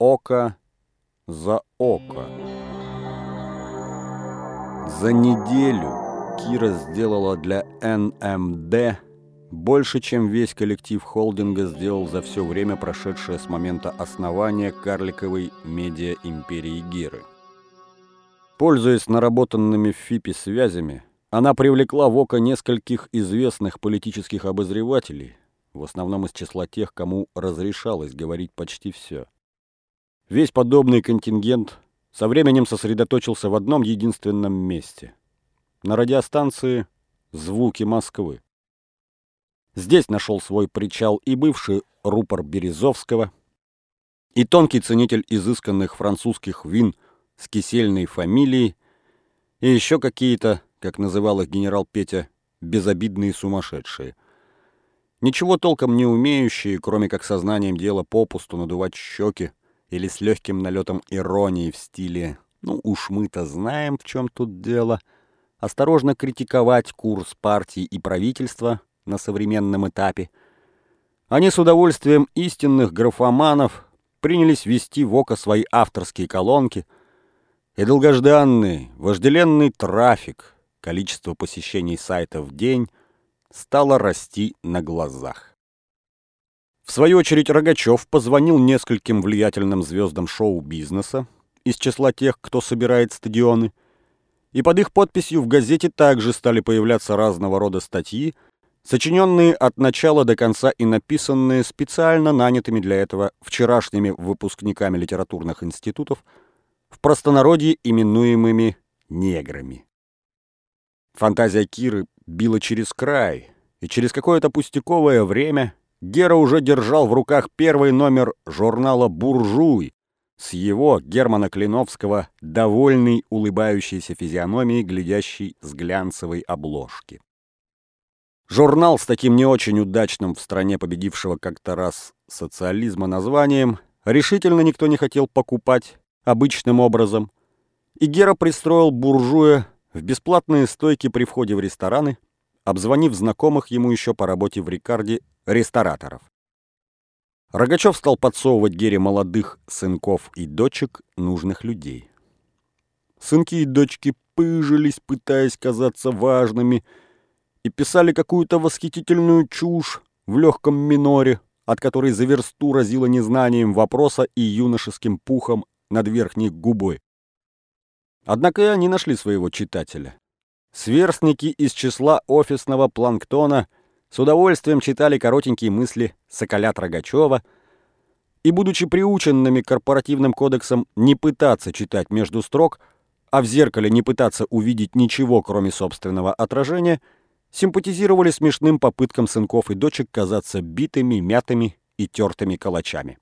Око за око. За неделю Кира сделала для НМД больше, чем весь коллектив холдинга сделал за все время, прошедшее с момента основания карликовой медиа-империи Гиры. Пользуясь наработанными в ФИПе связями, она привлекла в око нескольких известных политических обозревателей, в основном из числа тех, кому разрешалось говорить почти все. Весь подобный контингент со временем сосредоточился в одном единственном месте – на радиостанции «Звуки Москвы». Здесь нашел свой причал и бывший рупор Березовского, и тонкий ценитель изысканных французских вин с кисельной фамилией, и еще какие-то, как называл их генерал Петя, безобидные сумасшедшие. Ничего толком не умеющие, кроме как сознанием дела попусту надувать щеки или с легким налетом иронии в стиле «ну уж мы-то знаем, в чем тут дело», осторожно критиковать курс партии и правительства, на современном этапе, они с удовольствием истинных графоманов принялись вести в око свои авторские колонки, и долгожданный, вожделенный трафик, количество посещений сайта в день, стало расти на глазах. В свою очередь Рогачев позвонил нескольким влиятельным звездам шоу-бизнеса из числа тех, кто собирает стадионы, и под их подписью в газете также стали появляться разного рода статьи, сочиненные от начала до конца и написанные специально нанятыми для этого вчерашними выпускниками литературных институтов, в простонародье именуемыми неграми. Фантазия Киры била через край, и через какое-то пустяковое время Гера уже держал в руках первый номер журнала «Буржуй» с его, Германа Клиновского, довольной улыбающейся физиономией, глядящей с глянцевой обложки. Журнал с таким не очень удачным в стране победившего как-то раз социализма названием решительно никто не хотел покупать обычным образом, и Гера пристроил буржуя в бесплатные стойки при входе в рестораны, обзвонив знакомых ему еще по работе в Рикарде рестораторов. Рогачев стал подсовывать Гере молодых сынков и дочек нужных людей. Сынки и дочки пыжились, пытаясь казаться важными, и писали какую-то восхитительную чушь в легком миноре, от которой за версту разило незнанием вопроса и юношеским пухом над верхней губой. Однако и они нашли своего читателя. Сверстники из числа офисного планктона с удовольствием читали коротенькие мысли Соколят Рогачева и, будучи приученными корпоративным кодексом не пытаться читать между строк, а в зеркале не пытаться увидеть ничего, кроме собственного отражения – симпатизировали смешным попыткам сынков и дочек казаться битыми, мятыми и тертыми калачами.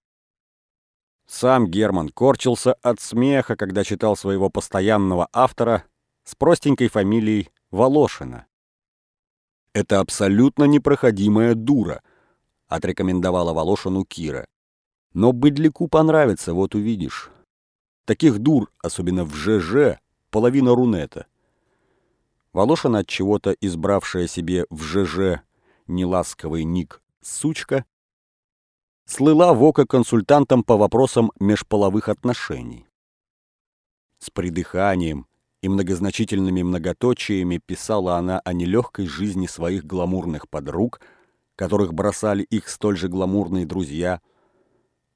Сам Герман корчился от смеха, когда читал своего постоянного автора с простенькой фамилией Волошина. «Это абсолютно непроходимая дура», — отрекомендовала Волошину Кира. «Но быдляку понравится, вот увидишь. Таких дур, особенно в ЖЖ, половина рунета». Волошина от чего-то избравшая себе в ЖЖ неласковый ник «сучка», слыла в око консультантом по вопросам межполовых отношений. С придыханием и многозначительными многоточиями писала она о нелегкой жизни своих гламурных подруг, которых бросали их столь же гламурные друзья,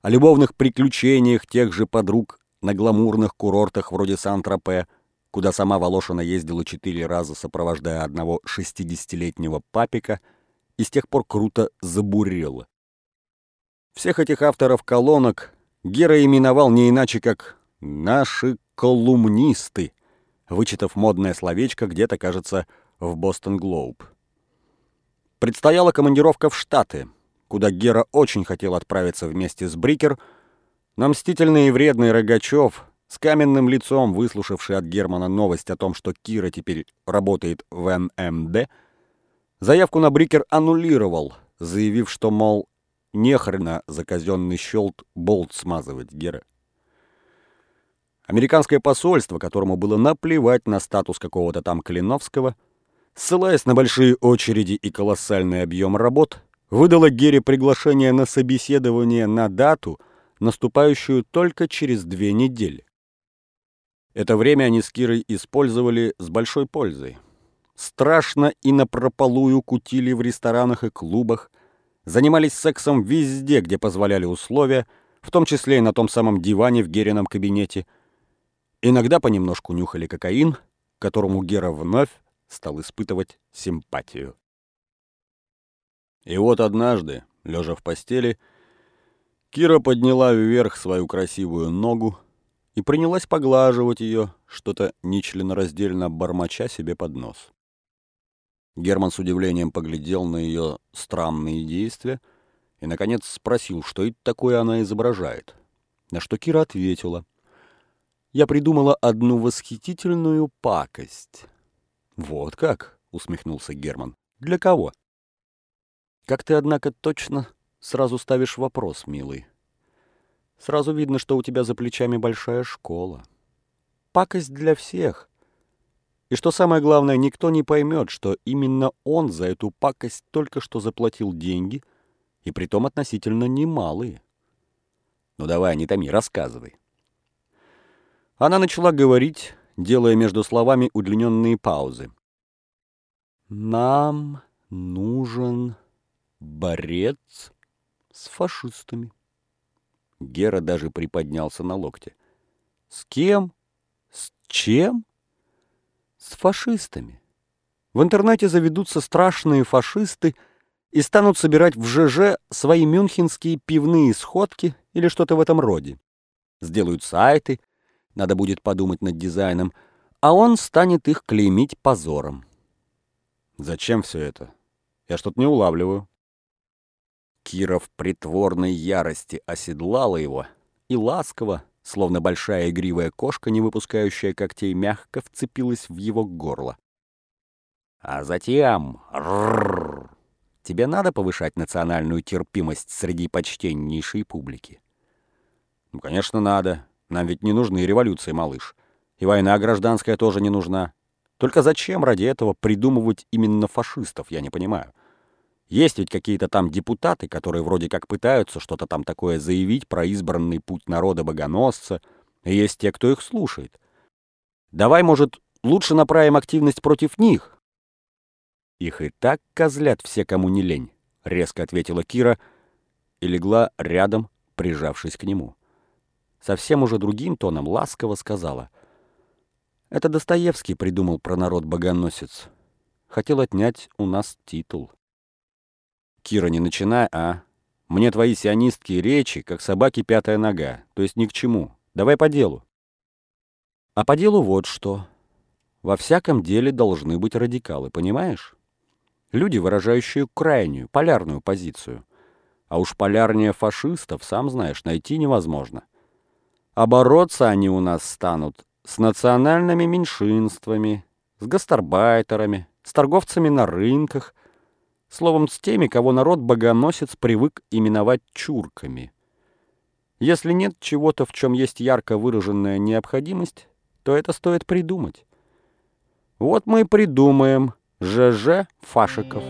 о любовных приключениях тех же подруг на гламурных курортах вроде Сан-Тропе, куда сама Волошина ездила четыре раза, сопровождая одного шестидесятилетнего папика, и с тех пор круто забурела. Всех этих авторов колонок Гера именовал не иначе, как «наши колумнисты», вычитав модное словечко где-то, кажется, в Бостон Глоуб. Предстояла командировка в Штаты, куда Гера очень хотел отправиться вместе с Брикер, но мстительный и вредный Рогачев с каменным лицом, выслушавший от Германа новость о том, что Кира теперь работает в НМД, заявку на Брикер аннулировал, заявив, что, мол, нехрена за казенный щелт болт смазывать, Гера. Американское посольство, которому было наплевать на статус какого-то там Клиновского, ссылаясь на большие очереди и колоссальный объем работ, выдало Гере приглашение на собеседование на дату – наступающую только через две недели. Это время они с Кирой использовали с большой пользой. Страшно и напропалую кутили в ресторанах и клубах, занимались сексом везде, где позволяли условия, в том числе и на том самом диване в Герином кабинете. Иногда понемножку нюхали кокаин, которому Гера вновь стал испытывать симпатию. И вот однажды, лежа в постели, Кира подняла вверх свою красивую ногу и принялась поглаживать ее, что-то нечленораздельно бормоча себе под нос. Герман с удивлением поглядел на ее странные действия и, наконец, спросил, что это такое она изображает. На что Кира ответила. «Я придумала одну восхитительную пакость». «Вот как?» — усмехнулся Герман. «Для кого?» «Как ты, однако, точно сразу ставишь вопрос, милый. Сразу видно, что у тебя за плечами большая школа. Пакость для всех. И что самое главное, никто не поймет, что именно он за эту пакость только что заплатил деньги, и притом относительно немалые. Ну давай, не томи, рассказывай. Она начала говорить, делая между словами удлиненные паузы. «Нам нужен борец с фашистами». Гера даже приподнялся на локте. «С кем? С чем?» с фашистами. В интернете заведутся страшные фашисты и станут собирать в ЖЖ свои мюнхенские пивные сходки или что-то в этом роде. Сделают сайты, надо будет подумать над дизайном, а он станет их клеймить позором. Зачем все это? Я что-то не улавливаю. Кира в притворной ярости оседлала его и ласково, словно большая игривая кошка, не выпускающая когтей, мягко вцепилась в его горло. А затем... Рррр, тебе надо повышать национальную терпимость среди почтеннейшей публики? Ну, конечно, надо. Нам ведь не нужны революции, малыш. И война гражданская тоже не нужна. Только зачем ради этого придумывать именно фашистов, я не понимаю. Есть ведь какие-то там депутаты, которые вроде как пытаются что-то там такое заявить про избранный путь народа-богоносца, и есть те, кто их слушает. Давай, может, лучше направим активность против них? Их и так козлят все, кому не лень, — резко ответила Кира и легла рядом, прижавшись к нему. Совсем уже другим тоном ласково сказала. Это Достоевский придумал про народ-богоносец. Хотел отнять у нас титул. Кира, не начинай, а? Мне твои сионистские речи, как собаки пятая нога, то есть ни к чему. Давай по делу. А по делу вот что. Во всяком деле должны быть радикалы, понимаешь? Люди, выражающие крайнюю, полярную позицию. А уж полярнее фашистов, сам знаешь, найти невозможно. А бороться они у нас станут с национальными меньшинствами, с гастарбайтерами, с торговцами на рынках, Словом, с теми, кого народ-богоносец привык именовать чурками. Если нет чего-то, в чем есть ярко выраженная необходимость, то это стоит придумать. Вот мы и придумаем ЖЖ Фашиков.